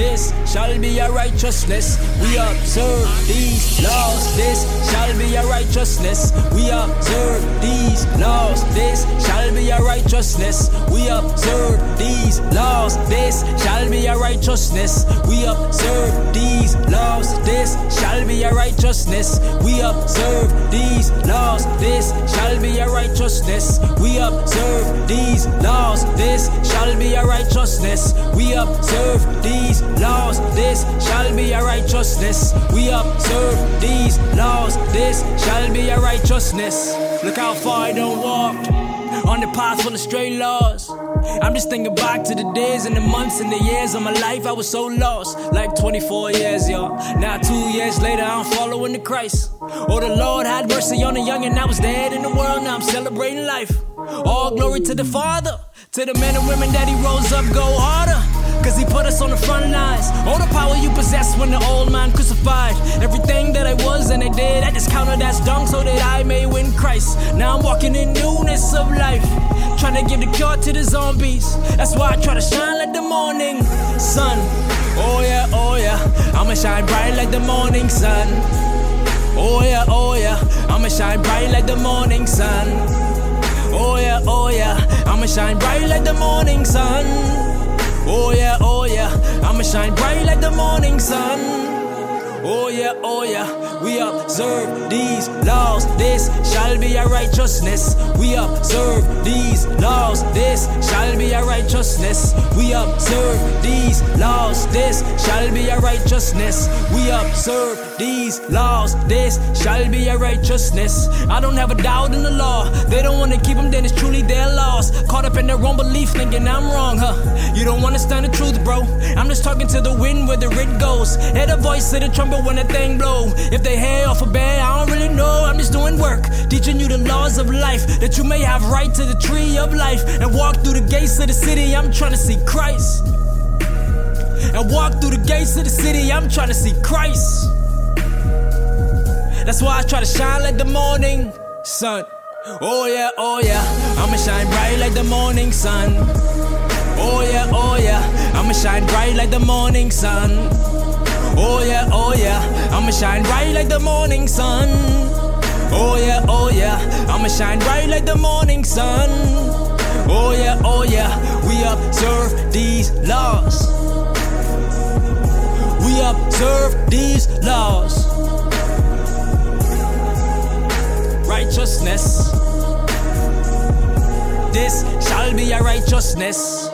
this shall be our righteousness. We observe these laws, this shall be our righteousness. We observe these laws, this shall be our righteousness. We observe these laws, this shall be our righteousness. We observe these laws, this shall be our righteousness. We observe these laws, this shall be our righteousness. We observe these laws, this shall be our righteousness. We observe these laws, this shall be our righteousness. We observe these laws, this shall be our righteousness. Look how far I don't walk on the path full of stray laws. I'm just thinking back to the days and the months and the years of my life. I was so lost, like 24 years, y'all. Now, two years later, I'm following the Christ. Oh, the Lord had mercy on the young, and I was dead in the world. Now I'm celebrating life. All glory to the Father, to the men and women that He rose up, go harder. Cause he put us on the front lines. All the power you possess when the old man crucified. Everything that I was and I did, I just counted as dung so that I may win Christ. Now I'm walking in newness of life. Trying to give the cure to the zombies. That's why I try to shine like the morning sun. Oh yeah, oh yeah. I'ma shine bright like the morning sun. Oh yeah, oh yeah. I'ma shine bright like the morning sun. Oh yeah, oh yeah. I'ma shine bright like the morning sun. Oh yeah, oh yeah, I'ma shine bright like the morning sun. Oh yeah, oh yeah. We observe these laws, this shall be our righteousness. We observe these laws, this shall be our righteousness. We observe these laws, this shall be our righteousness. We observe these laws, this shall be our righteousness. I don't have a doubt in the law. They don't wanna keep them, then it's truly their loss. Caught up in their own belief, thinking I'm wrong, huh? You don't understand the truth, bro. I'm just talking to the wind where the wind goes. Hear the voice of the trumpet when the thing blow. If they hair off a bed, I don't really know. I'm just doing work, teaching you the laws of life that you may have right to the tree of life and walk through the gates of the city. I'm trying to see Christ. And walk through the gates of the city. I'm trying to see Christ. That's why I try to shine like the morning sun. Oh yeah, oh yeah, I'ma shine bright like the morning sun. Oh yeah, oh yeah, I'ma shine bright like the morning sun. Oh yeah, oh yeah, I'ma shine bright like the morning sun. Oh yeah, oh yeah, I'ma shine bright like the morning sun. Oh yeah, oh yeah, we observe these laws. We observe these laws. Righteousness. This shall be a righteousness.